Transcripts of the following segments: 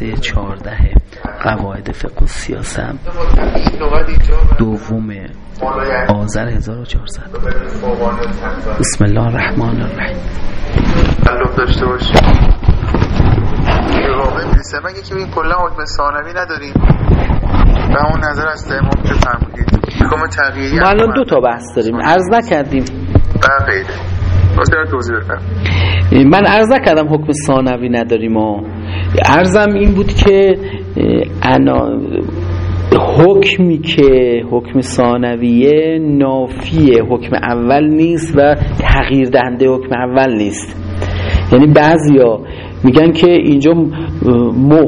جلسه چهارده قواعد فقه و سیاست. دوم آذر 1400 بسم الله الرحمن الرحیم. تعلق داشته باشی. واقع می‌رسه مگه که این کلا حکم ثانوی نداریم و اون نظر از امام که فرمودید حکم تغییری ما الان دو تا بحث داریم. عرض نکردیم. بله. توضیح بفرم من عرض نکردم حکم ثانوی نداریم و عرضم این بود که انا حکمی که حکم ثانویه نافی حکم اول نیست و تغییر دهنده حکم اول نیست. یعنی بعضیا میگن که اینجا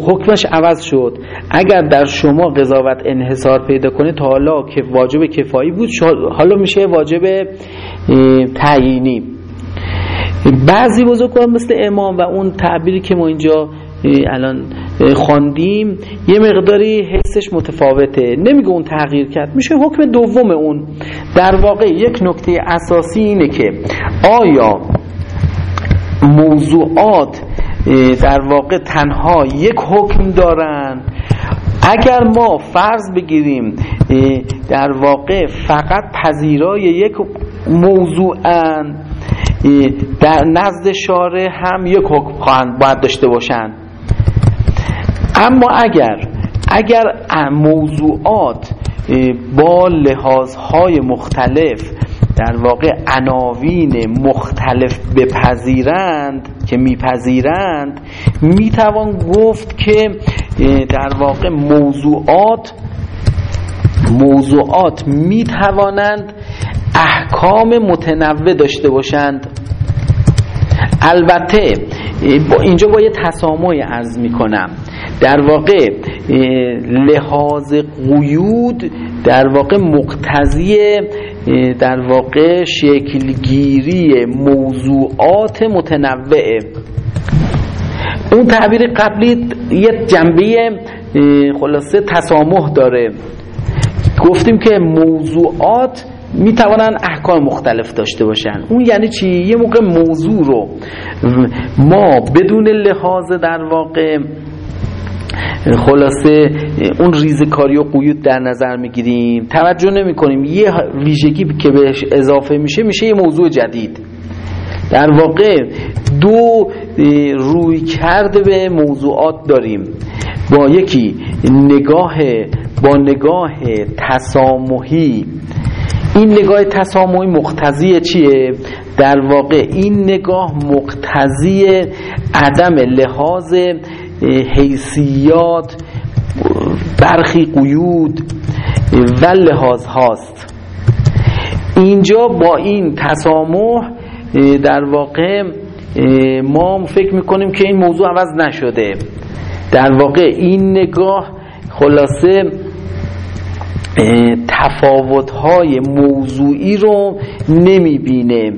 حکمش عوض شد. اگر در شما قضاوت انحصار پیدا کنه تا حالا که واجب کفایی بود حالا میشه واجب تعیینی. بعضی بزرگواران مثل امام و اون تعبیری که ما اینجا الان خواندیم یه مقداری حسش متفاوته. نمیگه اون تغییر کرد میشه حکم دوم اون. در واقع یک نکته اساسی اینه که آیا موضوعات در واقع تنها یک حکم دارن؟ اگر ما فرض بگیریم در واقع فقط پذیرای یک موضوعن در نزد شارع هم یک حکم خواهند باید داشته باشند. اما اگر اگر موضوعات با لحاظهای مختلف در واقع عناوین مختلف بپذیرند که میپذیرند می‌توان گفت که در واقع موضوعات موضوعات می‌توانند احکام متنوع داشته باشند. البته اینجا با یه تسامحی عرض می‌کنم. در واقع لحاظ قیود در واقع مقتضی در واقع شکلگیری موضوعات متنوعه اون تعبیر قبلی یه جنبه خلاصه تسامح داره. گفتیم که موضوعات می توانن احکام مختلف داشته باشن. اون یعنی چی؟ یه موقع موضوع رو. ما بدون لحاظ در واقع خلاصه اون ریزکاری و قیود در نظر می‌گیریم. توجه نمی کنیم یه ویژگی که بهش اضافه میشه میشه یه موضوع جدید. در واقع دو روی کرده به موضوعات داریم. با یکی نگاه با نگاه تسامحی. این نگاه تسامحی مقتضی چیه؟ در واقع این نگاه مقتضی عدم لحاظ حیثیات برخی قیود و لحاظ هاست. اینجا با این تسامح در واقع ما فکر می‌کنیم که این موضوع عوض نشده. در واقع این نگاه خلاصه تفاوت‌های موضوعی رو نمی‌بینه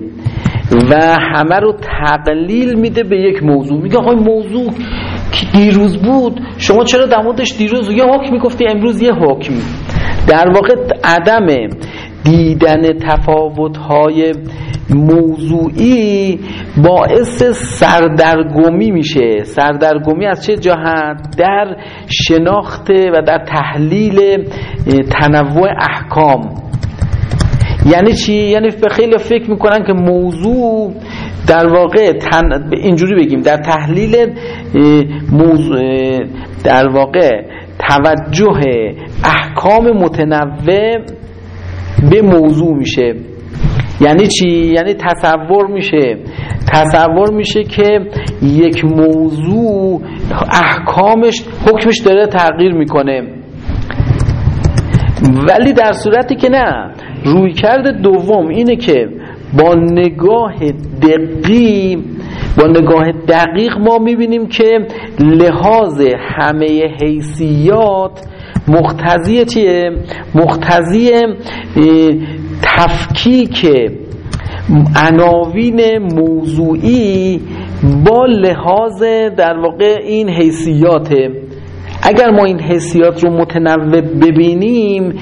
و همه رو تقلیل میده به یک موضوع. میگه آقای موضوع دیروز بود شما چرا در موردش دیروز یه حکم می‌گفتی امروز یه حکم؟ در واقع عدم دیدن تفاوت‌های موضوعی باعث سردرگمی میشه. سردرگمی از چه جهت؟ در شناخت و در تحلیل تنوع احکام. یعنی چی؟ یعنی خیلی فکر می‌کنن که موضوع در واقع تن... اینجوری بگیم در تحلیل موضوع در واقع توجه احکام متنوع به موضوع میشه. یعنی چی؟ یعنی تصور میشه. تصور میشه که یک موضوع احکامش حکمش داره تغییر می‌کنه. ولی در صورتی که نه روی کرده دوم اینه که با نگاه دقیق با نگاه دقیق ما می‌بینیم که لحاظ همه حیثیات مقتضی چیه؟ مقتضی تفکیک عناوین موضوعی با لحاظ در واقع این حیثیاته اگر ما این حیثیات رو متنوع ببینیم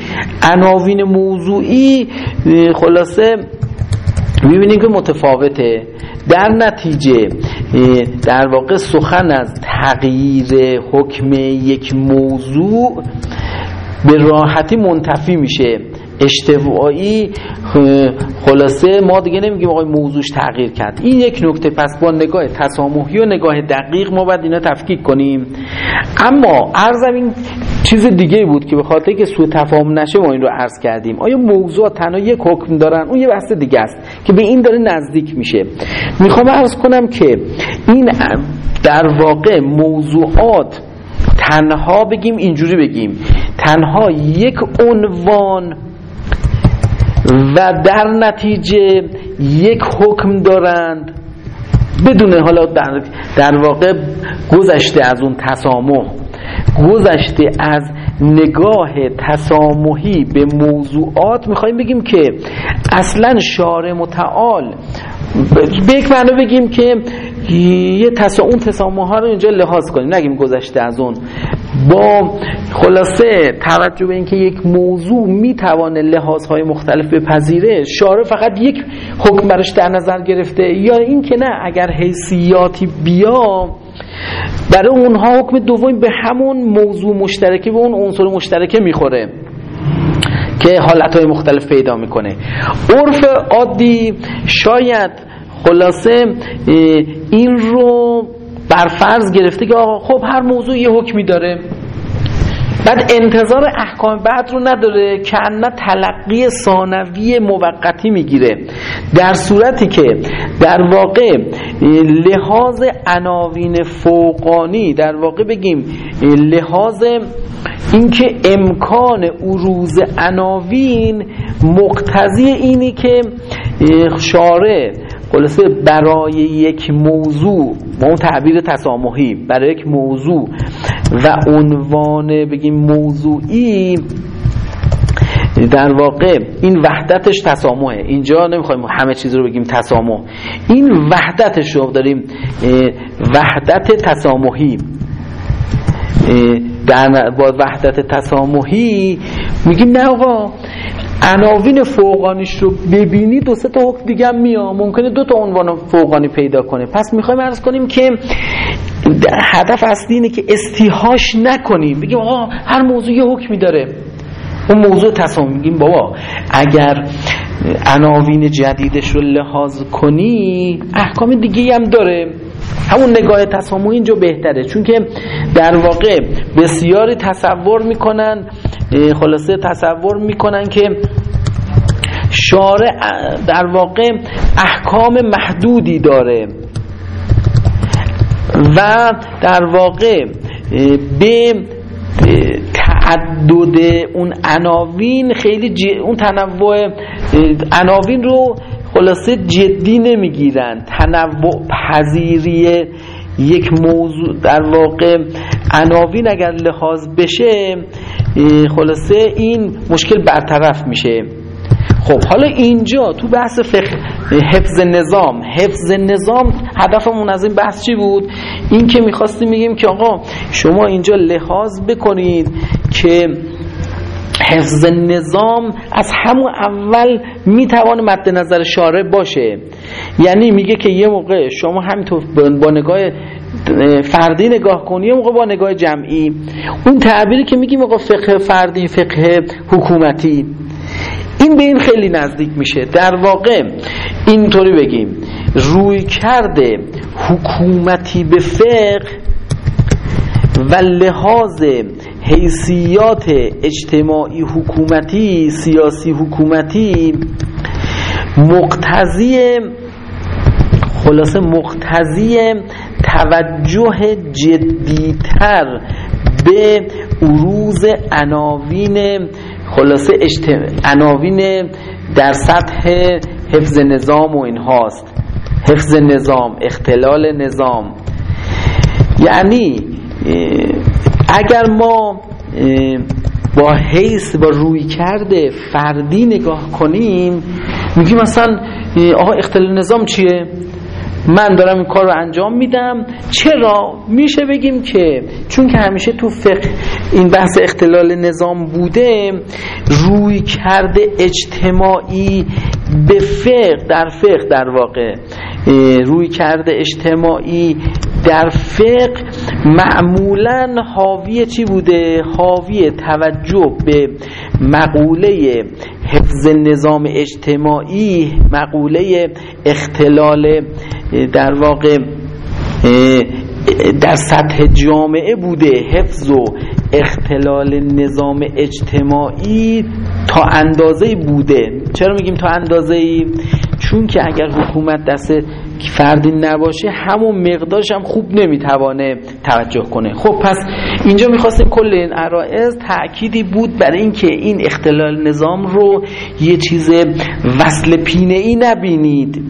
عناوین موضوعی خلاصه می‌بینیم که متفاوته. در نتیجه در واقع سخن از تغییر حکم یک موضوع به راحتی منتفی میشه. اشتباهی خلاصه ما دیگه نمیگیم آقای موضوعش تغییر کرد. این یک نکته. پس با نگاه تسامحی و نگاه دقیق ما باید اینا تفکیک کنیم. اما عرضم این چیز دیگه بود که به خاطر که سوء تفاهم نشه ما این رو عرض کردیم. آیا موضوع تنها یک حکم دارن؟ اون یه بحث دیگه است که به این داره نزدیک میشه. می‌خوام عرض کنم که این در واقع موضوعات تنها بگیم اینجوری بگیم. تنها یک عنوان و در نتیجه یک حکم دارند بدون حالا در, در واقع گذشته از اون تسامح. گذشته از نگاه تسامحی به موضوعات می‌خوایم بگیم که اصلا شارع متعال. به یک معنی بگیم که یه تسا اون تسامح ها رو اینجا لحاظ کنیم. نگیم گذشته از اون. با خلاصه توجه به اینکه یک موضوع می‌توانه لحاظ های مختلف بپذیره شارع فقط یک حکم برش در نظر گرفته یا اینکه نه اگر حیثیاتی بیا برای اونها حکم دوم به همون موضوع مشترکی به اون عنصر مشترکه می‌خوره که حالتهای مختلف پیدا می‌کنه. عرف عادی شاید خلاصه این رو بر فرض گرفته که آقا خب هر موضوع یه حکمی داره. بعد انتظار احکام بعد رو نداره که انا تلقی ثانوی موقتی می‌گیره. در صورتی که در واقع لحاظ عناوین فوقانی در واقع بگیم لحاظ اینکه امکان عروض عناوین مقتضی اینی که شارع خلاصه برای یک موضوع با اون تعبیر تسامحی برای یک موضوع و عنوان بگیم موضوعی در واقع این وحدتش تسامحه. اینجا نمی‌خوایم همه چیز رو بگیم تسامح. این وحدتش رو داریم وحدت تسامحی. در با وحدت تسامحی میگیم نه آقا عناوین فوقانیش رو ببینی دو سه تا حکم دیگه هم میاد. ممکنه دو تا عنوان فوقانی پیدا کنه. پس می‌خوایم عرض کنیم که هدف اصلی اینه که استیهاش نکنیم. بگیم آقا هر موضوع یه حکمی داره. اون موضوع تصمیم میگیم بابا اگر عناوین جدیدش رو لحاظ کنی احکام دیگه هم داره. همون نگاه تسامح اینجا بهتره. چون که در واقع بسیاری تصور می‌کنن خلاصه تصور می‌کنن که شارع در واقع احکام محدودی داره. و در واقع به تعدد اون عناوین خیلی اون تنوع عناوین رو خلاصه جدی نمی‌گیرن. تنوع پذیری یک موضوع در واقع عناوین اگر لحاظ بشه خلاصه این مشکل برطرف میشه. خب حالا اینجا تو بحث فقه حفظ نظام حفظ نظام هدفمون از این بحث چی بود؟ این که می‌خواستیم میگیم که آقا شما اینجا لحاظ بکنید که حفظ نظام از همون اول می‌توانه مد نظر شارع باشه. یعنی میگه که یه موقع شما همینطور با نگاه فردی نگاه کنی یه موقع با نگاه جمعی. اون تعبیری که میگیم آقا فقه فردی فقه حکومتی این به این خیلی نزدیک میشه. در واقع اینطوری بگیم روی کرده حکومتی به فقه و لحاظ حیثیات اجتماعی حکومتی سیاسی حکومتی مقتضی خلاصه مقتضی توجه جدیتر به عروض عناوین خلاصه عناوین در سطح حفظ نظام و اینهاست. حفظ نظام اختلال نظام. یعنی اگر ما با حیث با روی کرده فردی نگاه کنیم میگیم مثلا آقا اختلال نظام چیه؟ من دارم این کار رو انجام میدم. چرا؟ میشه بگیم که چون که همیشه تو فقه این بحث اختلال نظام بوده روی کرده اجتماعی به فقه در فقه در واقع روی کرده اجتماعی در فقه معمولا حاوی چی بوده؟ حاوی توجه به مقوله حفظ نظام اجتماعی مقوله اختلال در واقع در سطح جامعه بوده. حفظ و اختلال نظام اجتماعی تا اندازه بوده. چرا میگیم تا اندازه چون که اگر حکومت دست فردی نباشه همون مقدارش هم خوب نمی‌توانه توجه کنه. خب پس اینجا می‌خواستیم کل این عرائز تأکیدی بود برای اینکه این اختلال نظام رو یه چیز وصل پینه ای نبینید.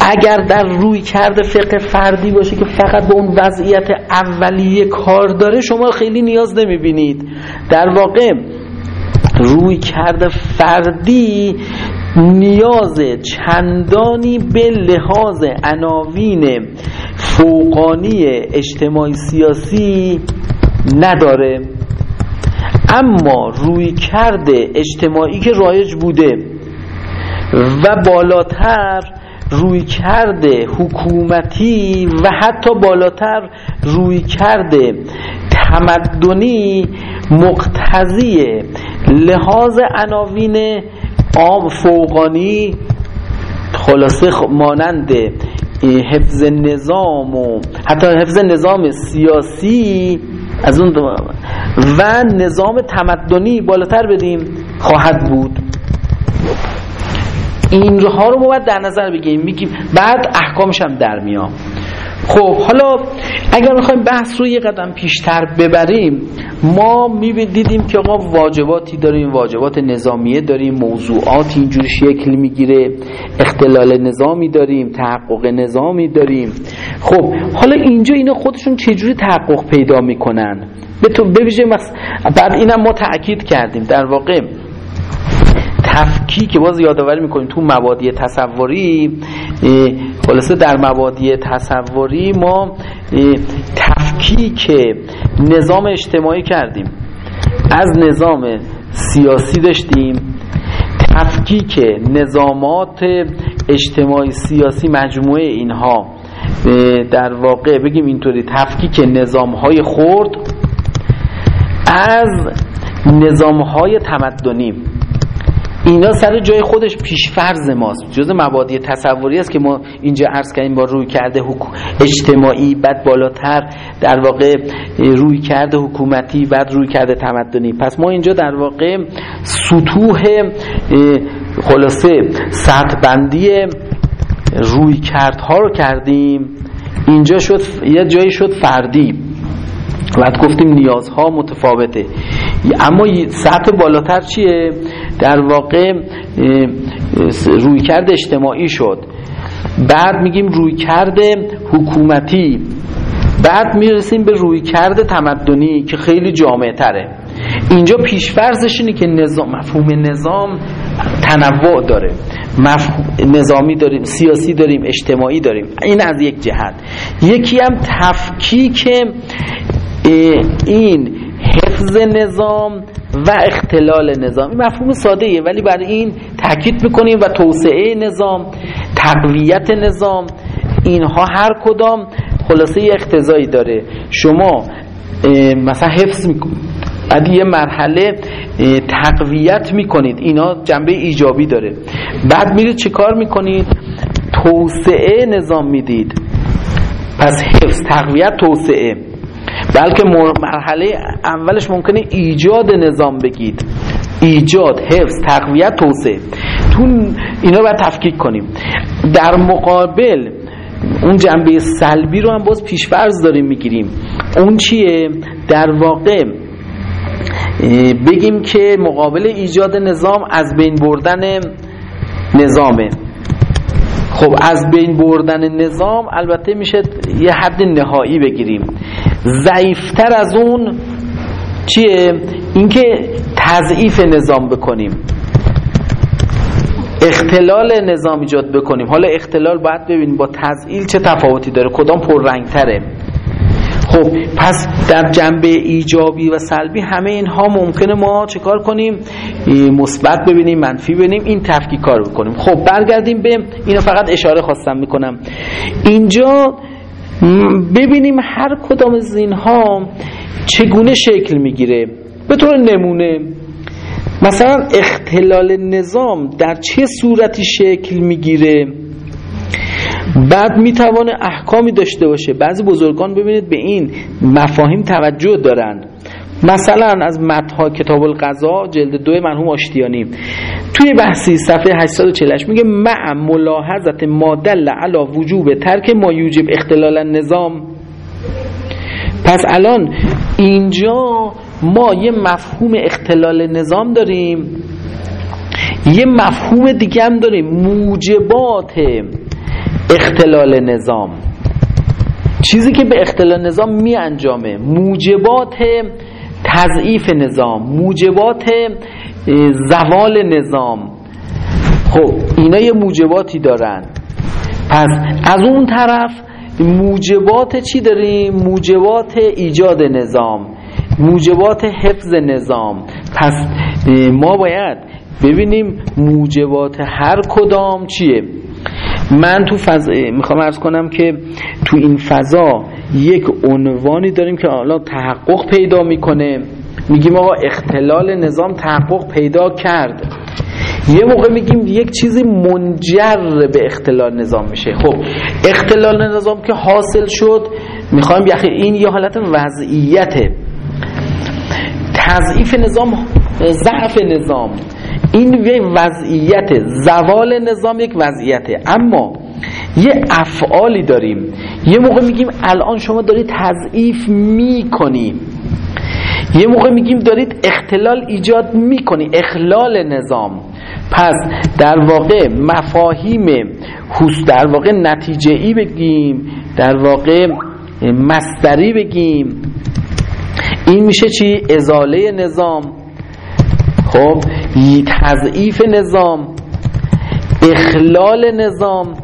اگر در روی کرده فقه فردی باشه که فقط به اون وضعیت اولیه کار داره شما خیلی نیاز نمی‌بینید. در واقع روی کرده فردی نیاز چندانی به لحاظ عناوین فوقانی اجتماعی سیاسی نداره. اما روی کرده اجتماعی که رایج بوده و بالاتر روی کرده حکومتی و حتی بالاتر روی کرده تمدنی مقتضی لحاظ عناوین عام فوقانی خلاصه مانند حفظ نظام و حتی حفظ نظام سیاسی از اون و نظام تمدنی بالاتر بدیم خواهد بود. این ها رو ما باید در نظر بگیریم. میگیم بعد احکامش هم در میام خب حالا اگر می‌خوایم بحث رو یه قدم پیشتر ببریم ما می‌دیدیم که آقا واجباتی داریم واجبات نظامیه داریم موضوعات اینجور شکل می‌گیره اختلال نظامی داریم تحقق نظامی داریم. خب حالا اینجا اینا خودشون چجوری تحقق پیدا می‌کنن؟ به تو ببیشه بعد اینم ما تأکید کردیم. در واقع تفکیک باز یادآوری می‌کنیم تو مبادی تصوری خلاصه در مبادی تصوری ما تفکیک نظام اجتماعی کردیم. از نظام سیاسی داشتیم. تفکیک نظامات اجتماعی سیاسی مجموعه اینها. در واقع بگیم اینطوری تفکیک نظام های خرد از نظام های تمدنی. اینا سر جای خودش پیشفرز ماست. جز مبادی تصوری است که ما اینجا عرض کردیم با روی کرده اجتماعی بعد بالاتر در واقع روی کرده حکومتی بعد روی کرده تمدنی. پس ما اینجا در واقع سطوح خلاصه سطح بندی روی کردها رو کردیم. اینجا شد یه جایی شد فردی. بعد گفتیم نیازها متفاوته. اما سطح بالاتر چیه؟ در واقع رویکرد اجتماعی شد. بعد میگیم رویکرد حکومتی. بعد می‌رسیم به رویکرد تمدنی که خیلی جامعه تره اینجا پیشفرزش اینه که نظام مفهوم نظام تنوع داره. مفهوم نظامی داریم سیاسی داریم اجتماعی داریم. این از یک جهت. یکی هم تفکیک این حفظ نظام و اختلال نظام. این مفهوم ساده ایه ولی برای این تاکید می‌کنیم و توسعه نظام تقویت نظام اینها هر کدام خلاصه اختزایی داره. شما مثلا حفظ می‌کنید یه مرحله تقویت می‌کنید. اینا جنبه ایجابی داره. بعد میرید چه کار می‌کنید؟ توسعه نظام می‌دید. پس حفظ تقویت توسعه. بلکه مرحله اولش ممکنه ایجاد نظام بگید. ایجاد حفظ تقویت توسعه. تو اینا رو تفکیک کنیم. در مقابل اون جنبه سلبی رو هم باز پیشفرض داریم می‌گیریم. اون چیه؟ در واقع بگیم که مقابل ایجاد نظام از بین بردن نظامه. خب از بین بردن نظام البته میشه یه حد نهایی بگیریم. ضعیفتر از اون چیه؟ اینکه تضعیف نظام بکنیم. اختلال نظام ایجاد بکنیم. حالا اختلال باید ببینیم با تزئیل چه تفاوتی داره کدام پررنگتره. خب پس در جنبه ایجابی و سلبی همه اینها ممکنه ما چکار کنیم؟ مثبت ببینیم منفی ببینیم این تفکیک کار بکنیم. خب برگردیم به اینو فقط اشاره خواستم می‌کنم. اینجا ببینیم هر کدام از اینها چگونه شکل می‌گیره. به طور نمونه مثلا اختلال نظام در چه صورتی شکل می‌گیره؟ بعد می‌توانه احکامی داشته باشه. بعضی بزرگان ببینید به این مفاهیم توجه دارن. مثلا از متها کتاب القضا جلد دو مرحوم آشتیانی. توی بحثی صفحه 848 میگه مع ملاحظت ما دل علی وجوب ترک ما یوجب اختلال نظام پس الان اینجا ما یه مفهوم اختلال نظام داریم. یه مفهوم دیگه هم داریم. موجبات اختلال نظام. چیزی که به اختلال نظام می انجامه موجبات تضعیف نظام موجبات زوال نظام. خب اینا یه موجباتی دارن. پس از اون طرف موجبات چی داریم؟ موجبات ایجاد نظام موجبات حفظ نظام. پس ما باید ببینیم موجبات هر کدام چیه. من تو فضا می‌خوام ارز کنم که تو این فضا یک عنوانی داریم که حالا تحقق پیدا می‌کنه. میگیم آقا اختلال نظام تحقق پیدا کرد. یه موقع میگیم یک چیزی منجر به اختلال نظام میشه. خب اختلال نظام که حاصل شد می‌خوایم یخی این یه حالت وضعیته. تضعیف نظام ضعف نظام. این یک وضعیت زوال نظام یک وضعیته. اما یه افعالی داریم. یه موقع میگیم الان شما دارید تضعیف می‌کنی یه موقع میگیم دارید اختلال ایجاد می‌کنی اخلال نظام. پس در واقع مفاهیم در واقع نتیجه ای بگیم در واقع مستری بگیم. این میشه چی؟ ازاله نظام. خب؟ تضعیف نظام اخلال نظام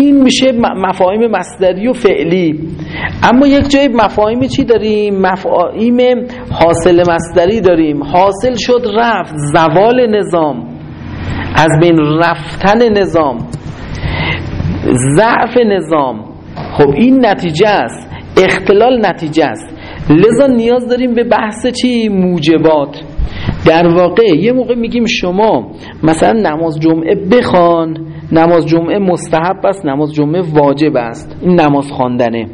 این میشه مفاهیم مصدری و فعلی. اما یک جای مفاهیم چی داریم؟ مفاهیم حاصل مصدری داریم. حاصل شد رفت زوال نظام از بین رفتن نظام ضعف نظام. خب این نتیجه است اختلال نتیجه است. لذا نیاز داریم به بحث چی؟ موجبات. در واقع یه موقع میگیم شما مثلا نماز جمعه بخوان نماز جمعه مستحب است نماز جمعه واجب است. این نماز خواندنه.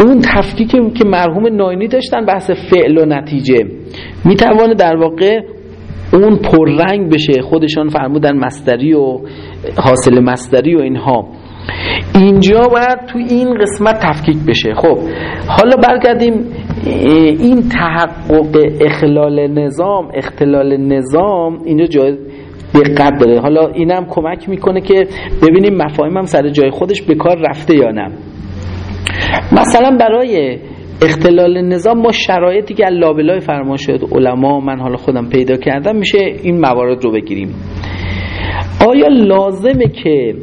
اون تفکیک که مرحوم ناینی داشتن بحث فعل و نتیجه. می‌توانه در واقع اون پررنگ بشه. خودشان فرمودن مستری و حاصل مستری و اینها. اینجا باید تو این قسمت تفکیک بشه. خب حالا برگردیم این تحقق اخلال نظام اختلال نظام اینجا جای دقت داره. حالا اینم کمک می‌کنه که ببینیم مفاهیم سر جای خودش به کار رفته یا نه. مثلا برای اختلال نظام ما شرایطی که لابلای فرما شد علما من حالا خودم پیدا کردم میشه این موارد رو بگیریم. آیا لازمه که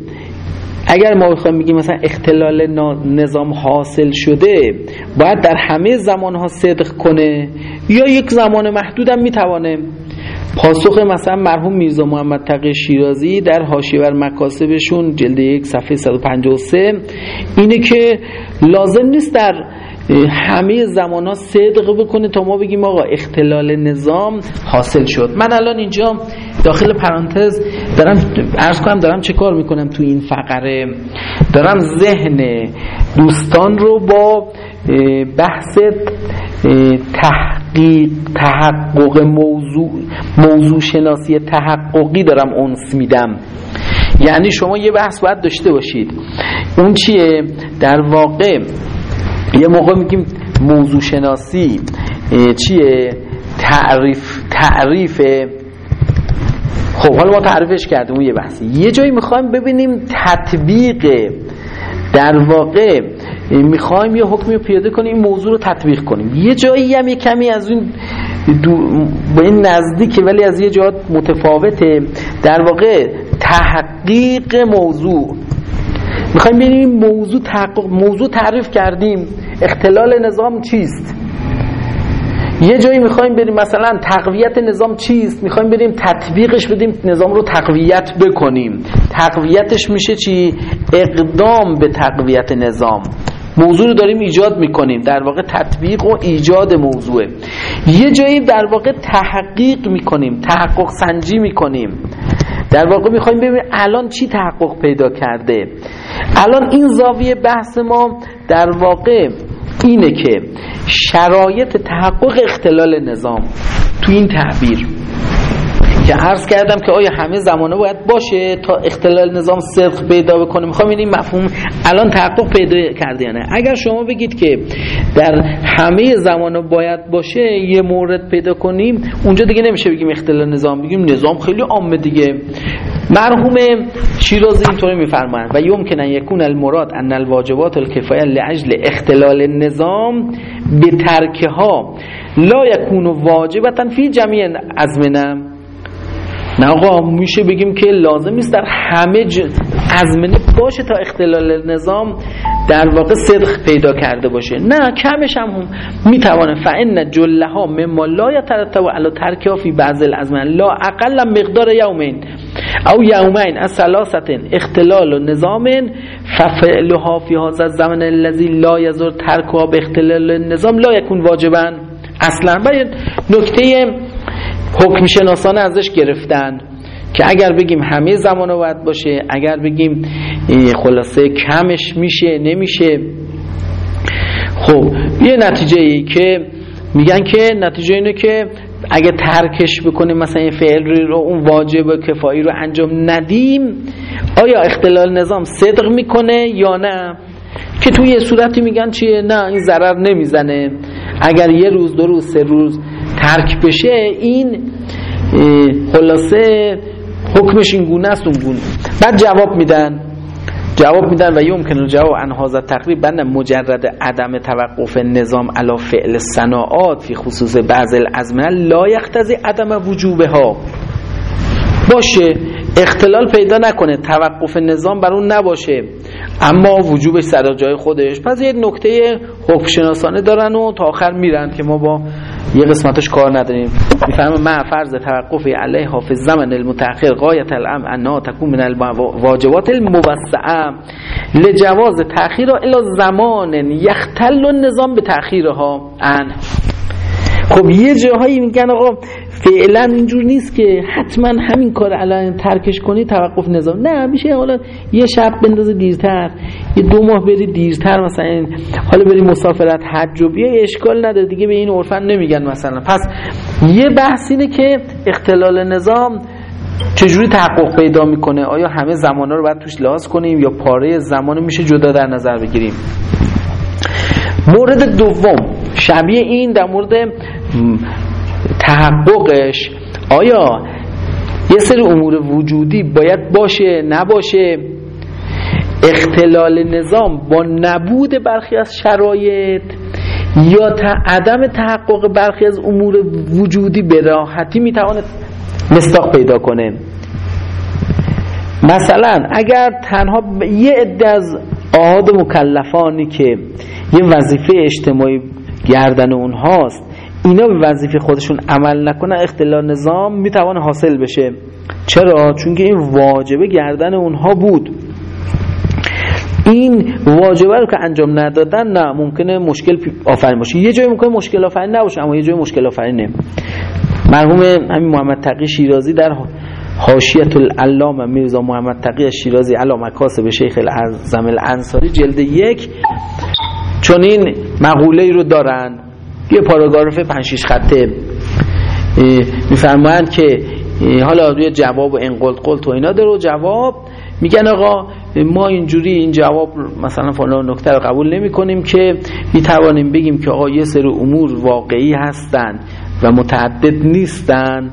اگر ما بخوایم بگیم مثلا اختلال نظام حاصل شده باید در همه زمان ها صدق کنه یا یک زمان محدود هم می‌توانه. پاسخ مثلا مرحوم میرزا محمد تقی شیرازی در حاشیه بر مکاسبشون جلد یک صفحه 153 اینه که لازم نیست در همه زمان ها صدق بکنه تا ما بگیم آقا اختلال نظام حاصل شد. من الان اینجا داخل پرانتز دارم ارز کنم دارم چه کار می‌کنم تو این فقره؟ دارم ذهن دوستان رو با بحث تحقیق تحقق موضوع موضوع شناسی تحققی دارم اونس میدم. یعنی شما یه بحث باید داشته باشید. اون چیه؟ در واقع یه موقع میگیم موضوع شناسی چیه؟ تعریف تعریف. خب حالا ما تعریفش کردیم اون یه بحثی یه جایی می‌خوایم ببینیم تطبیق. در واقع می‌خوایم یه حکمی رو پیاده کنیم این موضوع رو تطبیق کنیم. یه جایی هم یه کمی از اون با این نزدیک ولی از یه جهات متفاوته. در واقع تحقیق موضوع. می‌خوایم ببینیم موضوع تحقیق موضوع تعریف کردیم. اختلال نظام چیست؟ یه جایی می‌خوایم بریم مثلا تقویت نظام چیست؟ می‌خوایم بریم تطبیقش بدیم نظام رو تقویت بکنیم. تقویتش میشه چی؟ اقدام به تقویت نظام. موضوع رو داریم ایجاد می‌کنیم. در واقع تطبیق و ایجاد موضوعه یه جایی در واقع تحقیق می‌کنیم تحقق سنجی می‌کنیم. در واقع می‌خوایم ببینیم الان چی تحقق پیدا کرده. الان این زاویه بحث ما در واقع اینه که شرایط تحقق اختلال نظام تو این تعبیر. که عرض کردم که آیا همه زمانه باید باشه تا اختلال نظام صدق پیدا بکنه؟ می‌خوام این مفهوم الان تحقق پیدا کرده یا نه؟ اگر شما بگید که در همه زمانه باید باشه یه مورد پیدا کنیم اونجا دیگه نمیشه بگیم اختلال نظام بگیم نظام خیلی عامه دیگه. مرحوم شیرازی اینطوری میفرمایند و یمکن یکون المراد ان الواجبات الکفایه لاجل اختلال النظام به ترکها لا یکون واجبتا فی جمیع ازمنه نه آقا میشه بگیم که لازم نیست در همه ج... ازمنه باشه تا اختلال نظام در واقع صدق پیدا کرده باشه. نه کمش هم, می‌توانه. فان جله ها مما لا یترتب علی ترکها فی بعض الازمنه لا اقل مقدار یومین او یومین از ثلاثه اختلال نظام ففعلها فی هذا الزمن الذي لا یزور ترکها به اختلال النظام لا یکون واجبا اصلا باید نکته حکم شناسانه ازش گرفتن که اگر بگیم همه زمان باید باشه اگر بگیم خلاصه کمش میشه نمیشه. خب یه نتیجه ای که میگن که نتیجه اینه که اگه ترکش بکنیم مثلا این فعل رو اون واجب و کفایی رو انجام ندیم آیا اختلال نظام صدق می‌کنه یا نه؟ که توی یه صورتی میگن چیه؟ نه این ضرر نمی‌زنه. اگر یه روز دو روز سه روز ترک بشه این خلاصه حکمش این گونه است اون گونه. بعد جواب میدن جواب میدن و یمکن جواب عن هذا تقریبا مجرد عدم توقف نظام علی فعل صناعات فی خصوص بعض الازمنه لا یختزی عدم وجوبها. باشه اختلال پیدا نکنه توقف نظام بر اون نباشه. اما وجوبش سر جای خودش. پس یه نکته حکم شناسانه دارن و تا آخر میرن که ما با یه قسمتش کار نداریم. می‌فهمه ما فرض توقف علیه حافظ زمن المتأخر قایت الام انا تکون من الواجبات الموسعه لجواز تأخیر الى زمان یختل النظام به تأخیرها ان. خب یه جاهایی میگن آقا فعلا اینجور نیست که حتما همین کار الان ترکش کنی توقف نظام. نه میشه حالا یه شب بندازه دیرتر یه دو ماه بری دیرتر مثلا. حالا بری مسافرت حج و بیا اشکال نداره دیگه به این عرفن نمیگن مثلا. پس یه بحث اینه که اختلال نظام چجوری تحقق پیدا می‌کنه؟ آیا همه زمانه رو باید توش لحاظ کنیم یا پاره زمان میشه جدا در نظر بگیریم؟ مورد دوم شبیه این در مورد تحققش. آیا یه سری امور وجودی باید باشه نباشه؟ اختلال نظام با نبود برخی از شرایط یا عدم تحقق برخی از امور وجودی به راحتی می‌تواند مستاق پیدا کنه؟ مثلا اگر تنها یه عده از آهاد مکلفانی که یه وظیفه اجتماعی گردن اونهاست اینا به وظیفه خودشون عمل نکنن اختلال نظام می‌توانه حاصل بشه. چرا؟ چون که این واجبه گردن اونها بود. این واجبه رو که انجام ندادن نه ممکنه مشکل آفرین باشه. یه جای ممکنه مشکل آفرین نباشه اما یه جای مشکل آفرینه مرحوم همین محمد تقی شیرازی در حاشیت العلامه میرزا محمد تقی شیرازی علامه کاسب شیخ الاعظم الانصاری جلد یک. چون این مقوله رو دارن. یه پاراگراف 5 6 خطه میفرمایند که حالا روی جواب و انقلت قلت و اینا داره و جواب میگن آقا ما اینجوری این جواب مثلا فلان نکته رو قبول نمی کنیم که می توانیم بگیم که آقا یه سری امور واقعی هستن و متعدد نیستن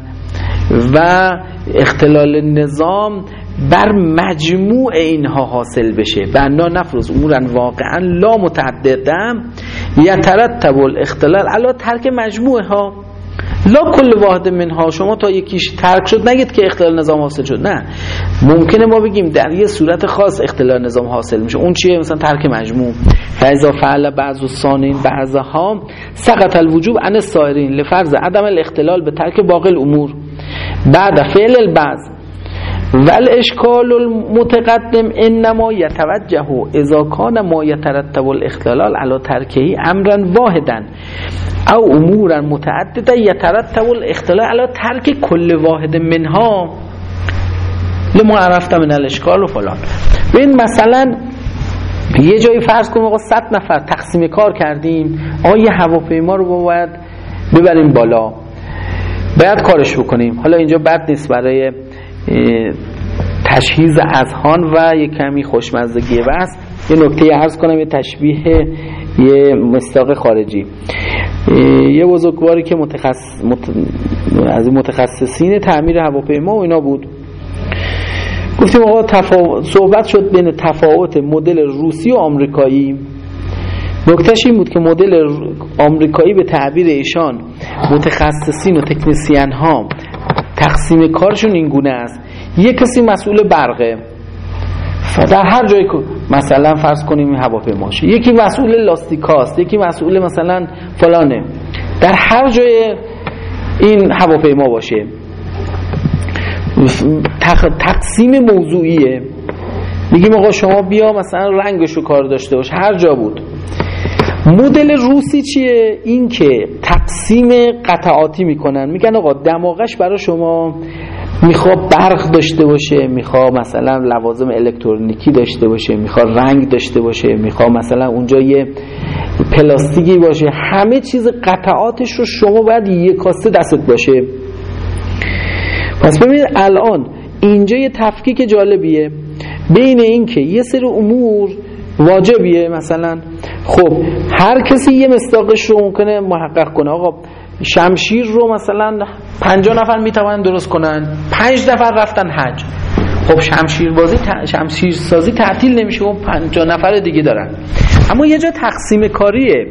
و اختلال نظام بر مجموع اینها حاصل بشه. و نا نفرز امورا واقعا لا متعددم یترتب الاختلال علا ترک مجموعه ها لا کل واحد منها. شما تا یکیش ترک شد نگید که اختلال نظام حاصل شد. نه. ممکنه ما بگیم در یه صورت خاص اختلال نظام حاصل میشه. اون چیه؟ مثلا ترک مجموع. فاذا فعل بعض الصانین بعضها سقط الوجوب عن السائرین لفرض عدم الاختلال به ترک باقی الامور. بعد فعل البعض. ول اشکال المتقدم انما یتوجه اذا کان ما یترتب الاختلال على ترکهی امرا واحدا او امورا متعدده یترتب الاختلال على ترک کل واحد منها. لما عرفت من الاشکال و فلان. ببین مثلا یه جایی فرض کنیم آقا 100 نفر تقسیم کار کردیم یه هواپیما رو باید ببریم بالا. باید کارش بکنیم. حالا اینجا بد نیست برای تشهیز اذهان و یه کمی خوشمزدگی بس یه نکته ارز کنم یه تشبیه یه مستاق خارجی. یه بزرگواری که متخص... مت... از متخصصین تعمیر هواپیما و اینا بود. گفتیم آقا تفاوت صحبت شد بین تفاوت مدل روسی و آمریکایی. نکتهش این بود که مدل آمریکایی به تعبیر ایشان متخصصین و تکنسین ها تقسیم کارشون این گونه است. یه کسی مسئول برقه. در هر جایی مثلا فرض کنیم هواپیماشه یکی مسئول لاستیکاست یکی مسئول مثلا فلانه. در هر جای این هواپیما باشه. تقسیم موضوعیه. میگیم آقا شما بیا مثلا رنگشو کار داشته باش. هر جا بود. مدل روسی چیه؟ این که تقسیم قطعاتی می‌کنن. میگن آقا دماغش برای شما می‌خواد برق داشته باشه می‌خواد مثلا لوازم الکترونیکی داشته باشه می‌خواد رنگ داشته باشه می‌خواد مثلا اونجا یه پلاستیکی باشه. همه چیز قطعاتش رو شما باید یک کاسته دستت باشه. پس ببینید الان اینجا یه تفکیک جالبیه. بین این که یه سری امور واجبیه مثلا خب هر کسی یه مستاقش رو ممکنه محقق کنه. آقا شمشیر رو مثلا 50 نفر می‌توانن درست کنن. پنج نفر رفتن حج. خب شمشیر بازی شمشیر سازی تعطیل نمیشه و 50 نفر دیگه دارن. اما یه جا تقسیم کاریه.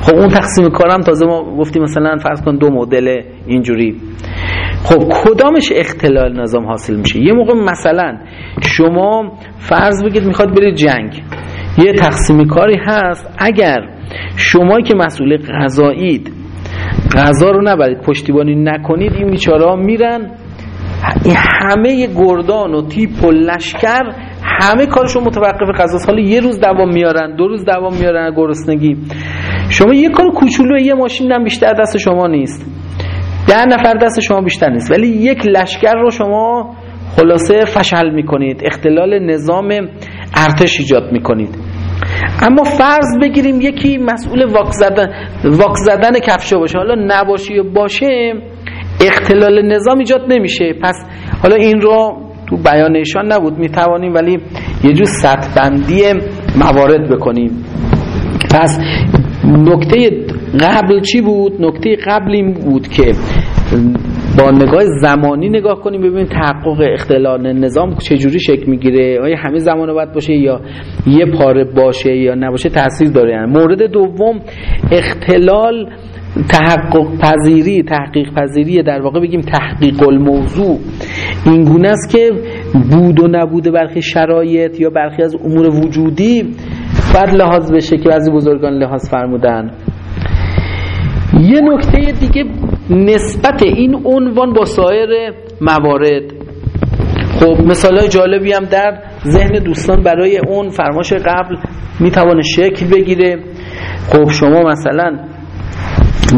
خب اون تقسیم کارم تازه ما گفتیم مثلا فرض کن دو مدل اینجوری. خب کدامش اختلال نظام حاصل میشه؟ یه موقع مثلا شما فرض بگید می‌خواد برید جنگ. یه تقسیم کاری هست. اگر شما که مسئول غذایید غذا رو نبرید پشتیبانی نکنید این بیچاره میرن. این همه گردان و تیپ و لشکر همه کارشون متوقف غذاست حالا یه روز دوام میارن دو روز دوام میارن گرسنگی. شما یه کار کوچولو یه ماشین هم بیشتر دست شما نیست. ده نفر دست شما بیشتر نیست. ولی یک لشکر رو شما خلاصه فشل می‌کنید. اختلال نظام ارتش ایجاد می‌کنید. اما فرض بگیریم یکی مسئول واک زدن واک زدن کفشا باشه. حالا نباشی و باشه اختلال نظام ایجاد نمیشه. پس حالا این رو تو بیان ایشان نبود می‌توانیم ولی یه جور سطح بندی موارد بکنیم. پس نکته قبل چی بود؟ نکته قبل این بود که با نگاه زمانی نگاه کنیم ببینیم تحقق اختلال نظام چجوری شکل می‌گیره؟ آیا همه زمان باید باشه یا یه پاره باشه یا نباشه؟ تاثیر داره. یعنی مورد دوم اختلال تحقق پذیری تحقیق پذیری در واقع بگیم تحقیق الموضوع. این گونه است که بود و نبوده برخی شرایط یا برخی از امور وجودی باید لحاظ بشه که بعضی بزرگان لحاظ فرمودن. یه نکته دیگه نسبت این عنوان با سایر موارد. خب مثال جالبی هم در ذهن دوستان برای اون فرماش قبل می‌توانه شکل بگیره. خب شما مثلا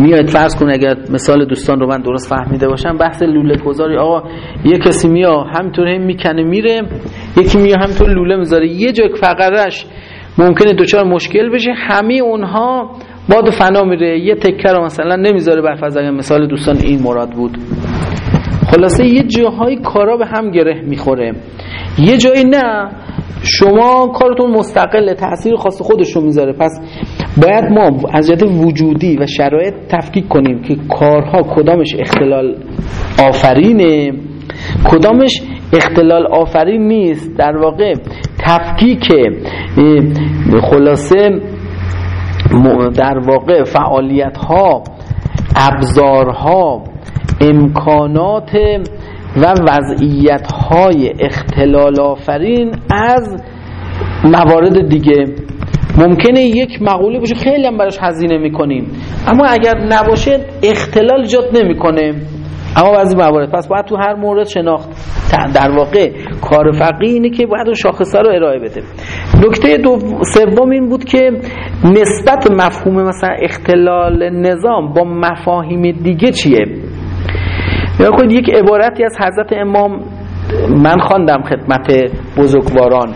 میاید فرض کن اگر مثال دوستان رو من درست فهمیده باشم بحث لوله گذاری آقا یه کسی میا همینطور هم می‌کنه میره یکی میا همینطور لوله می‌ذاره. یه جای فقرش ممکنه دوچار مشکل بشه. همه اونها باد فنا میره یه تکه رو مثلا نمی‌ذاره برفرض اگر مثال دوستان این مراد بود. خلاصه یه جاهای کارا به هم گره می‌خوره. یه جایی نه شما کارتون مستقل تاثیر خاص خودش رو می‌ذاره. پس باید ما از جهت وجودی و شرایط تفکیک کنیم که کارها کدامش اختلال آفرینه کدامش اختلال آفرین نیست. در واقع تفکیک خلاصه در واقع فعالیت ها ابزارها امکانات و وضعیت های اختلال آفرین از موارد دیگه. ممکنه یک مقوله باشه خیلی هم براش هزینه می‌کنیم. اما اگر نباشه اختلال ایجاد نمی‌کنه. اما بعضی موارد پس باید تو هر مورد شناخت. در واقع کار فقی اینه که باید اون شاخصه رو ارائه بده. نکته سوم این بود که نسبت مفهوم مثلا اختلال نظام با مفاهیم دیگه چیه؟ کنید یک عبارتی از حضرت امام من خواندم خدمت بزرگواران.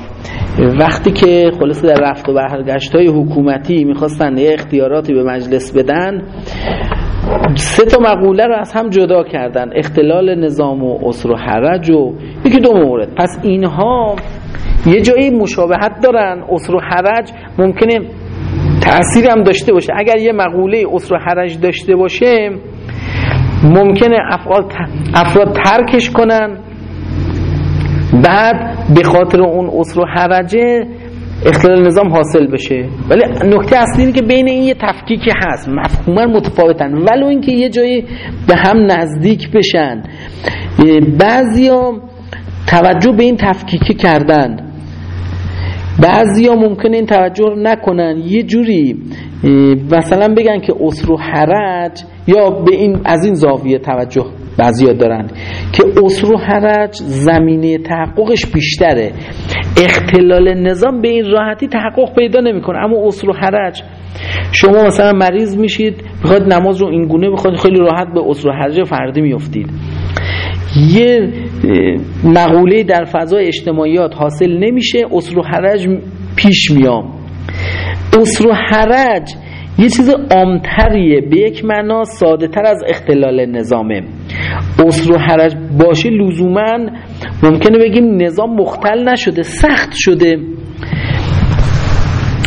وقتی که خلاصه در رفت و برگشت های حکومتی می‌خواستن یه اختیاراتی به مجلس بدن سه تا مقوله رو از هم جدا کردن. اختلال نظام و اصر و حرج و یکی دو مورد. پس اینها یه جایی مشابهت دارن. اصر و حرج ممکنه تأثیر هم داشته باشه. اگر یه مقوله اصر و حرج داشته باشه ممکنه افراد ترکش کنن. بعد به خاطر اون اصر و حرجه اختلال نظام حاصل بشه. ولی نکته اصلی اینه که بین این یه تفکیک هست. مفهوما متفاوتن. ولو اینکه یه جایی به هم نزدیک بشن. بعضیا توجه به این تفکیک کردن. بعضیا ممکنه این توجه نکنن. یه جوری مثلا بگن که اصر و حرج یا به این از این زاویه توجه بعضی دارن که اصر و حرج زمینه تحققش بیشتره. اختلال نظام به این راحتی تحقق پیدا نمی‌کنه. اما اصر و حرج. شما مثلا مریض میشید بخواد نماز رو اینگونه بخواد خیلی راحت به اصر و حرج فردی میافتید. یه مقوله در فضای اجتماعیات حاصل نمیشه اصر و حرج پیش میام اصر و حرج یه چیز عامتریه به یک معنا ساده تر از اختلال نظامه. اصر و حرج باشه لزوما ممکنه بگیم نظام مختل نشده سخت شده.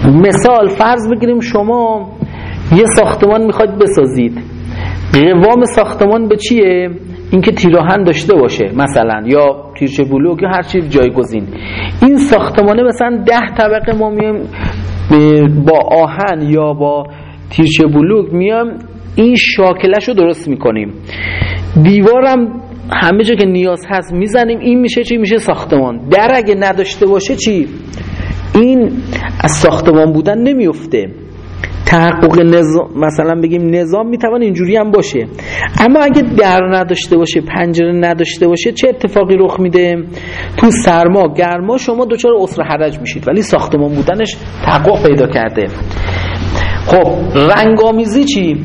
مثال فرض بگیریم شما یه ساختمان می‌خواید بسازید. قوام ساختمان به چیه؟ اینکه تیراهن داشته باشه مثلا یا تیرچه بلوک یا هر چیز جایگزین. این ساختمانه مثلا ده طبقه ما میایم با آهن یا با تیرچه بلوک میام این شاکلش رو درست می‌کنیم. دیوارم همه جا که نیاز هست می‌زنیم این میشه چی؟ میشه ساختمان. در اگه نداشته باشه چی؟ این از ساختمان بودن نمیفته تحقق نظام مثلا بگیم نظام می‌توان اینجوری هم باشه. اما اگه در نداشته باشه پنجره نداشته باشه چه اتفاقی رخ میده؟ تو سرما گرما شما دچار اسر حرج میشید. ولی ساختمان بودنش تحقق پیدا کرده. خب رنگامیزی چی؟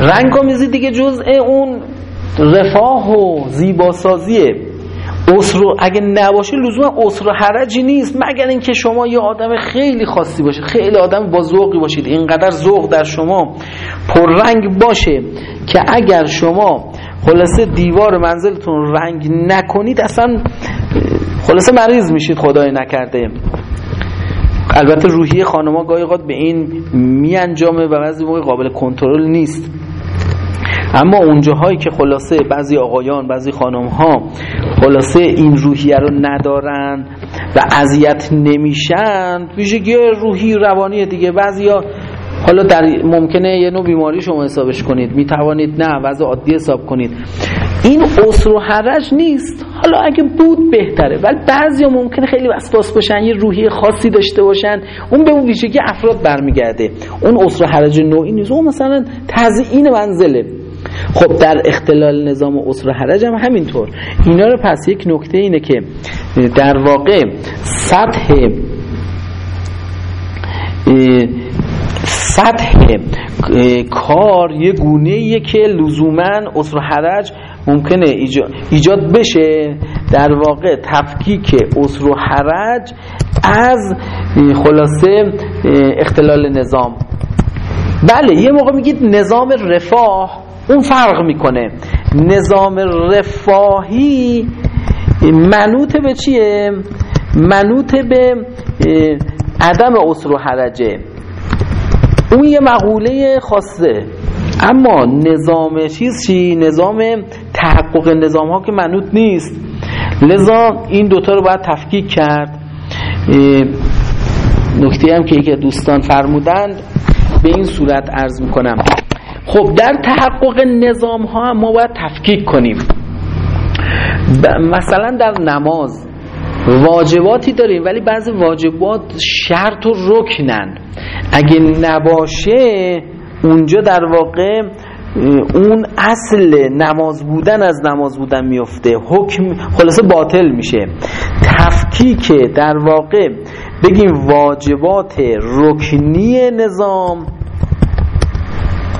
رنگامیزی دیگه جزء اون رفاه و زیباسازیه. اسرو اگه نباشه لزوما اسرو حرجی نیست مگر اینکه شما یه آدم خیلی خاصی باشه خیلی آدم با ذوقی باشید. اینقدر ذوق در شما پررنگ باشه که اگر شما خلاصه دیوار منزلتون رنگ نکنید اصلا خلاصه مریض میشید خدای نکرده. البته روحی خانما گاهی به این می انجامه و بعضی موقع قابل کنترل نیست. اما اونجاهایی که خلاصه بعضی آقایان بعضی خانم ها خلاصه این روحیه رو ندارن و اذیت نمیشن ویژگی روحی روانی دیگه. بعضیا حالا در ممکنه یه نوع بیماری شما حسابش کنید. می توانید نه وضع عادی حساب کنید. این اصر و حرج نیست. حالا اگه بود بهتره ولی بعضیا ممکنه خیلی وسواس باشن یه روحی خاصی داشته باشن. اون به اون ویژگی افراد برمیگرده. اون اصر و حرج نوعی نیست. اون مثلا تزیین منزله. خب در اختلال نظام اصر و حرج هم همینطور. اینا رو پس یک نکته اینه که در واقع سطح سطح کار یه گونه که لزوما اصر و حرج ممکنه ایجاد بشه در واقع تفکیک اصر و حرج از خلاصه اختلال نظام. بله یه موقع میگید نظام رفاه اون فرق می‌کنه. نظام رفاهی منوط به چیه؟ منوط به عدم اصر و حرجه. اون یه مقوله خاصه. اما نظام چیز چی؟ نظام تحقق نظام ها که منوط نیست. لذا این دوتا رو باید تفکیک کرد. نکته هم که یکی دوستان فرمودند به این صورت عرض می‌کنم. خب در تحقق نظام ها ما باید تفکیک کنیم. مثلا در نماز واجباتی داریم ولی بعضی واجبات شرط و رکنن. اگه نباشه اونجا در واقع اون اصل نماز بودن از نماز بودن میفته حکم خلاصه باطل میشه. تفکیک در واقع بگیم واجبات رکنی نظام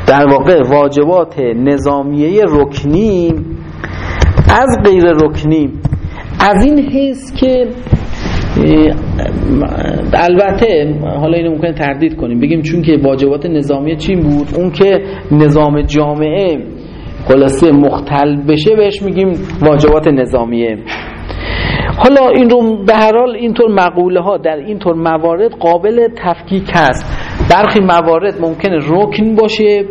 در واقع واجبات نظامیه رکنی از غیر رکنی از این حیث که البته حالا اینو ممکنه تردید کنیم. بگیم چون که واجبات نظامی چی بود؟ اون که نظام جامعه خلاصه مختل بشه بهش میگیم واجبات نظامیه. حالا این رو به هر حال اینطور مقوله ها در اینطور موارد قابل تفکیک هست. برخی موارد ممکنه رکن باشه.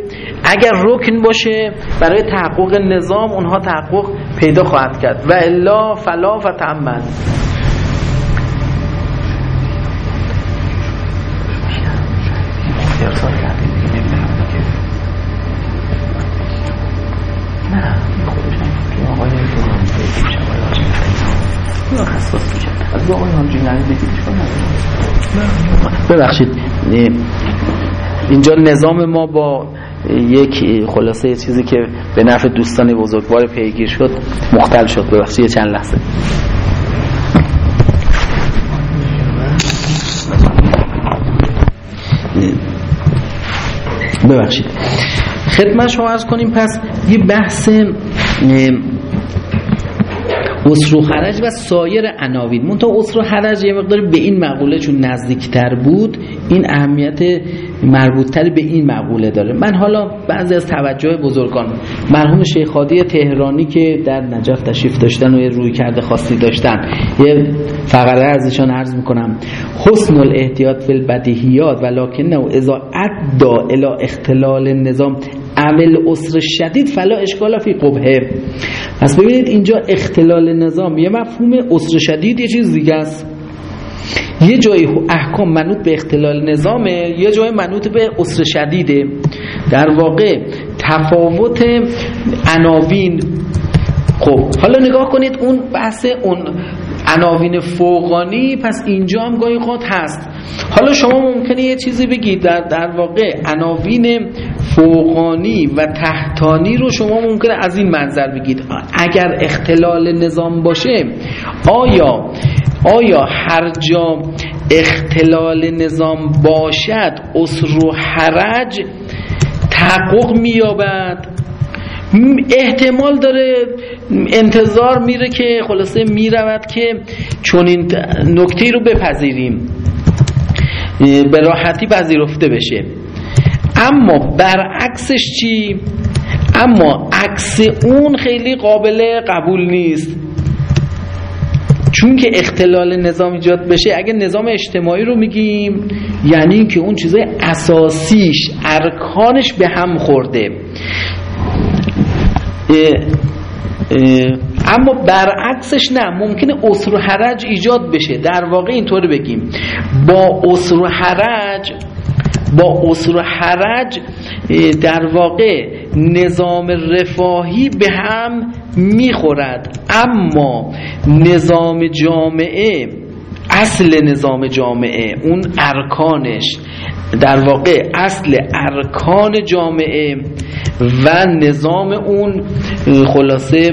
اگر رکن باشه برای تحقق نظام اونها تحقق پیدا خواهد کرد. و الا فلا و تعمد ببخشید اینجا نظام ما با یک خلاصه چیزی که به نفع دوستان بزرگوار پیگیر شد مختل شد. ببخشید یه چند لحظه. ببخشید. خدمت شما ارز کنیم پس یه بحث اسر و خرج و سایر عناوین. منتها اسر و خرج یه مقدار به این مقوله چون نزدیکتر بود این اهمیت مربوطتر به این مقوله داره. من حالا بعضی از توجه بزرگان مرحوم شیخ خادی تهرانی که در نجف تشریف داشتن و یه روی کرده خاصی داشتن یه فقره از ایشان عرض می‌کنم. حسن الاحتیاط فی البدیهیات ولکن اذا ادى الى اختلال نظام عمل اسر شدید فلا اشکال فی قبهه پس ببینید اینجا اختلال نظام یه مفهوم اسر شدید یه چیز دیگه است. یه جای احکام منوط به اختلال نظامه یه جای منوط به اسر شدیده. در واقع تفاوت عناوین. خب حالا نگاه کنید اون بحث اون عناوین فوقانی پس اینجا هم گاهی خود هست. حالا شما ممکنه یه چیزی بگید. در, در واقع عناوین فوقانی و تحتانی رو شما ممکنه از این منظر بگید. اگر اختلال نظام باشه آیا آیا هر جا اختلال نظام باشد اسر و حرج تحقق میابد احتمال داره انتظار میره که خلاصه می‌رود که چون این نکته رو بپذیریم به راحتی پذیرفته بشه. اما برعکسش چی؟ اما عکس اون خیلی قابل قبول نیست. چون که اختلال نظام ایجاد بشه اگه نظام اجتماعی رو میگیم یعنی اینکه اون چیزای اساسیش ارکانش به هم خورده. اما برعکسش نه ممکنه اسر و حرج ایجاد بشه. در واقع اینطور بگیم. با اسر و حرج با اسر و حرج در واقع نظام رفاهی به هم می‌خورد. اما نظام جامعه اصل نظام جامعه اون ارکانش. در واقع اصل ارکان جامعه و نظام اون خلاصه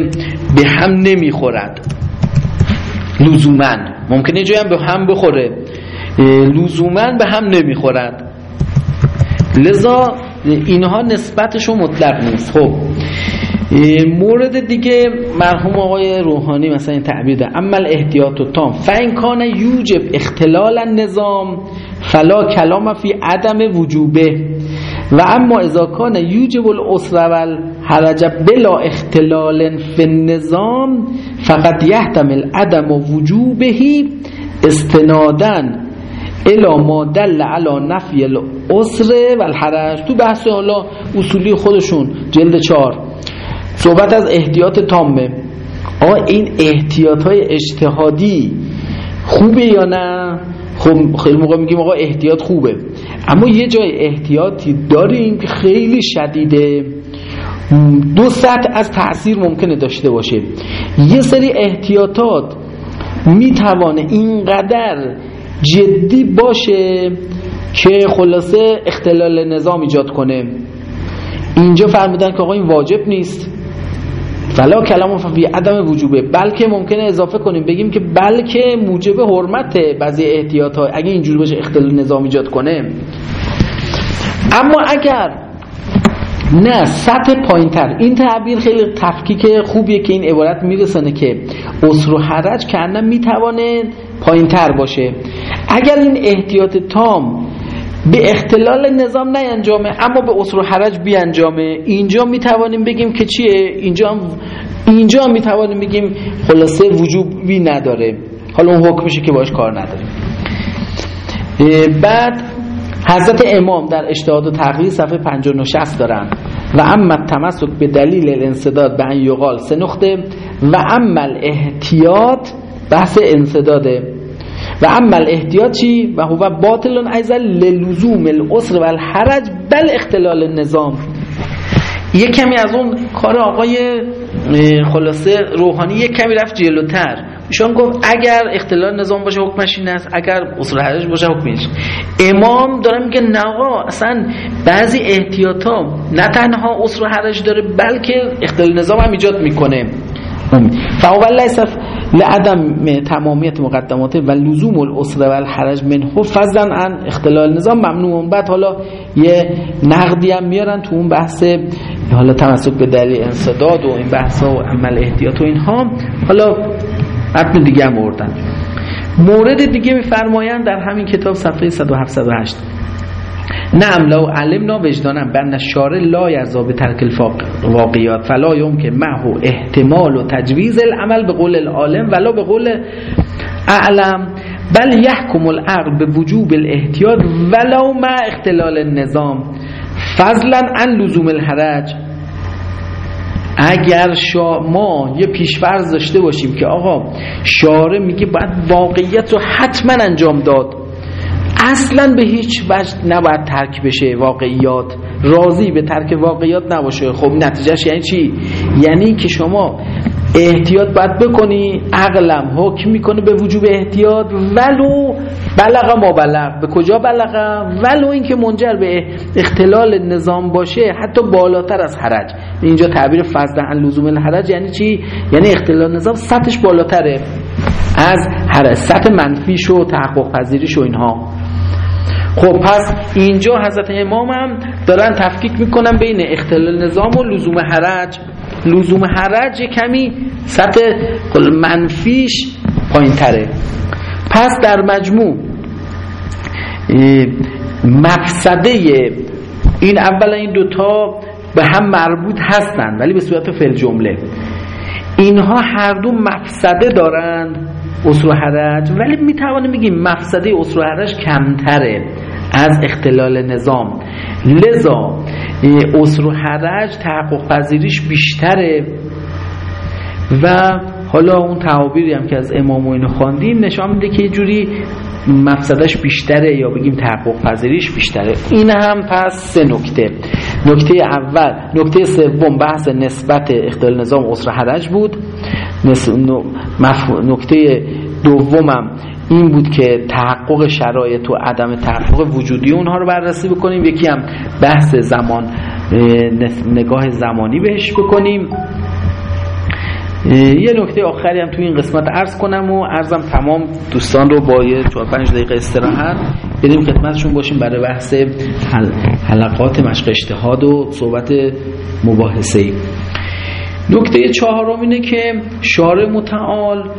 به هم نمی‌خورد. لزوما. ممکنه جایی هم به هم بخوره. لزوما به هم نمی‌خورد. لذا اینها نسبتشون مطلق نیست. خب. مورد دیگه مرحوم آقای روحانی مثلا این تعبیر ده. اما احتیاط و تام. فین کان یوجب اختلال النظام فلا کلام فی عدم وجوبه. و اما اذا کان یوجب الاسر والحرج بلا اختلال فی النظام فقط یحتمل عدم وجوبه استنادن الا ما دل علی نفی الاسر والحرج تو بحث حالا اصولی خودشون جلد چهار. صحبت از احتیاط تامه. آقا این احتیاط های اجتهادی خوبه یا نه؟ خب خیلی موقع میگیم آقا احتیاط خوبه. اما یه جای احتیاطی داریم که خیلی شدیده. دو سطح از تاثیر ممکنه داشته باشه. یه سری احتیاطات می‌توانه اینقدر جدی باشه که خلاصه اختلال نظام ایجاد کنه. اینجا فرمودن که آقا این واجب نیست. ولا کلام فی عدم وجوبه. بلکه ممکنه اضافه کنیم بگیم که بلکه موجب حرمت بعضی احتیاط ها اگه اینجوری باشه اختلال نظام ایجاد کنه. اما اگر نه سطح پایین تر این تعبیر خیلی تفکیک خوبیه که این عبارت میرسانه که اسر و حرج کنه می‌توانه پایین تر باشه. اگر این احتیاط تام به اختلال نظام نینجامه اما به اسر و حرج بیانجامه. اینجا می‌توانیم بگیم که چیه؟ اینجا هم اینجا می‌توانیم بگیم خلاصه وجوبی نداره. حالا اون حکمشه که باش کار نداریم. بعد حضرت امام در اجتهاد و تغییر صفحه 59 دارن. و اما تمسک به دلیل الانصداد به ان یقال سه نقطه و اما احتیاط بحث انصداده. و اما الاحتیاط چی؟ و هو باطل ایضا للزوم الاسر و الحرج بل اختلال النظام. یه کمی از اون کار آقای خلاصه روحانی یک کمی رفت جلوتر. ایشان گفت اگر اختلال نظام باشه حکمش این است اگر اصول حرج باشه حکمش. امام داره میگه نه اصلا بعضی احتیاط ها نه تنها اصول حرج داره بلکه اختلال نظام هم ایجاد می‌کنه. فاول لعدم تمامیت مقدماته و لزوم الاسره و الحرج منه فضلا عن اختلال نظام ممنوع بعد حالا یه نقدی هم میارن تو اون بحث حالا تمسک به دلیل انصداد و این بحث و عمل احتیاط و اینها. حالا متن دیگه هم مردن مورد دیگه میفرمایند در همین کتاب صفحه 178 نعم لو علمنا وجدانم بن شاره لا یرزا به ترک الواقعیات فلا که محو احتمال و تجویز العمل به قول العالم ولا به قول اعلم بل یحکم العقل به وجوب الاحتیاط ولو مع اختلال النظام. فضلا عن لزوم الحرج. اگر شا ما یه پیشفرض داشته باشیم که آقا شاره میگه باید واقعیت رو حتما انجام داد. اصلا به هیچ وجه نباید ترک بشه واقعیات. راضی به ترک واقعیات نباشه. خب نتیجهش یعنی چی؟ یعنی که شما احتیاط باید بکنی عقلم حکم می‌کنه به وجوب احتیاط. ولو بلغ ما بلغ. به کجا بلغ؟ ولو اینکه منجر به اختلال نظام باشه حتی بالاتر از حرج. اینجا تعبیر فضل عن لزوم الحرج یعنی چی؟ یعنی اختلال نظام سطحش بالاتره. از حرج سطح منفیش و تحقق پذیریش و اینها. خب پس اینجا حضرت امام هم دارن تفکیک می‌کنن بین اختلال نظام و لزوم حرج. لزوم حرج کمی سطح منفیش پایین تره پس در مجموع مفسده این اولا این دوتا به هم مربوط هستند ولی به صورت فل جمله. اینها هر دو مفسده دارند اصل حرج ولی می‌توانیم بگیم مفسده اصل حرج کمتره. از اختلال نظام. لذا اصر و حرج تحقق پذیریش بیشتره. و حالا اون تعابیری هم که از امام اینو خواندیم نشان میده که یه جوری مفسدش بیشتره یا بگیم تحقق پذیریش بیشتره. این هم پس سه نکته. نکته اول نکته سوم بحث نسبت اختلال نظام اصر حرج بود. نکته دومم این بود که تحقق شرایط و عدم تحقق وجودی اونها رو بررسی بکنیم. یکی هم بحث زمان نگاه زمانی بهش بکنیم. یه نکته آخری هم توی این قسمت عرض کنم و عرضم تمام دوستان رو با یه 4 5 دقیقه استراحت بریم خدمتشون باشیم برای بحث حلقات مشق اجتهاد و صحبت مباحثه ای نکته چهارم اینه که شارع متعال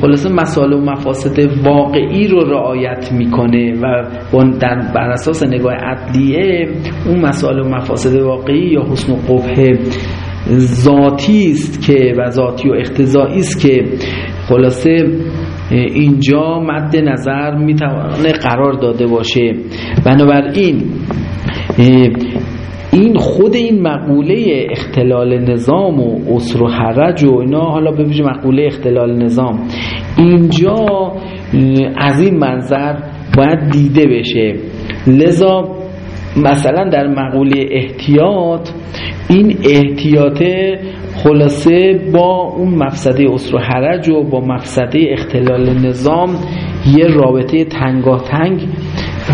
خلاصه مسائل و مفاسد واقعی رو رعایت می‌کنه و در بر اساس نگاه عدلیه اون مسائل و مفاسد واقعی یا حسن و قبه ذاتی است که و ذاتی و اختزایی است که خلاصه اینجا مد نظر می‌تونه قرار داده باشه. بنابراین این خود این مقوله اختلال نظام و اسر و حرج و اینا حالا به مقوله اختلال نظام. اینجا از این منظر باید دیده بشه. لذا مثلا در مقوله احتیاط این احتیاط خلاصه با اون مفسده اسر و حرج و با مفسده اختلال نظام یه رابطه تنگاه تنگ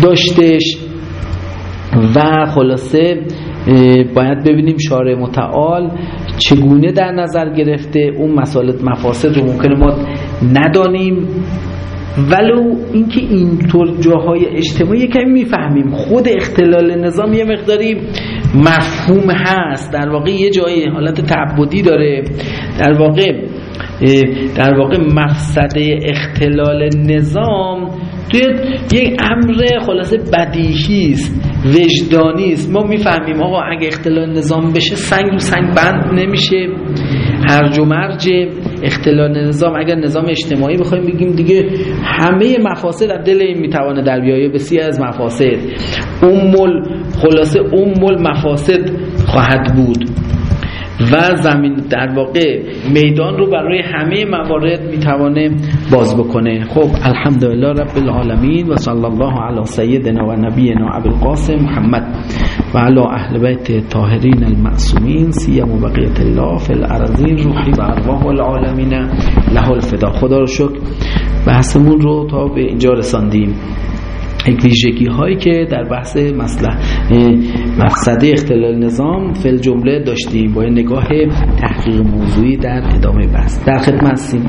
داشتش و خلاصه باید ببینیم شارع متعال چگونه در نظر گرفته اون مسائل مفاسد رو ممکنه ما ندانیم. ولو اینکه اینطور جاهای اجتماعی کمی می‌فهمیم خود اختلال نظام یه مقداری مفهوم هست. در واقع یه جایی حالت تعبدی داره. در واقع در واقع مقصد اختلال نظام توی یک امر خلاصه بدیهی است وجدانی است. ما می‌فهمیم آقا اگه اختلال نظام بشه سنگ رو سنگ بند نمیشه هرج و مرج اختلال نظام. اگر نظام اجتماعی بخوایم بگیم دیگه همه مفاسد از دل این می‌توانه در بیایه بسیار از مفاسد. امول خلاصه امول مفاسد خواهد بود. و زمین در واقع میدان رو برای همه موارد می‌توانه باز بکنه. خب الحمدلله رب العالمین و صلی الله علی سیدنا و نبینا ابو القاسم محمد و علی اهل بیت طاهرین المعصومین سیم و الله فی الارضین روحی و ارواح العالمین. له الفدا. خدا رو شکر. بحثمون رو تا به اینجا رساندیم. ویژگی هایی که در بحث مسئله مقصد اختلال نظام فل جمله داشتیم با نگاه تحقیق موضوعی در ادامه بحث. در خدمت هستیم.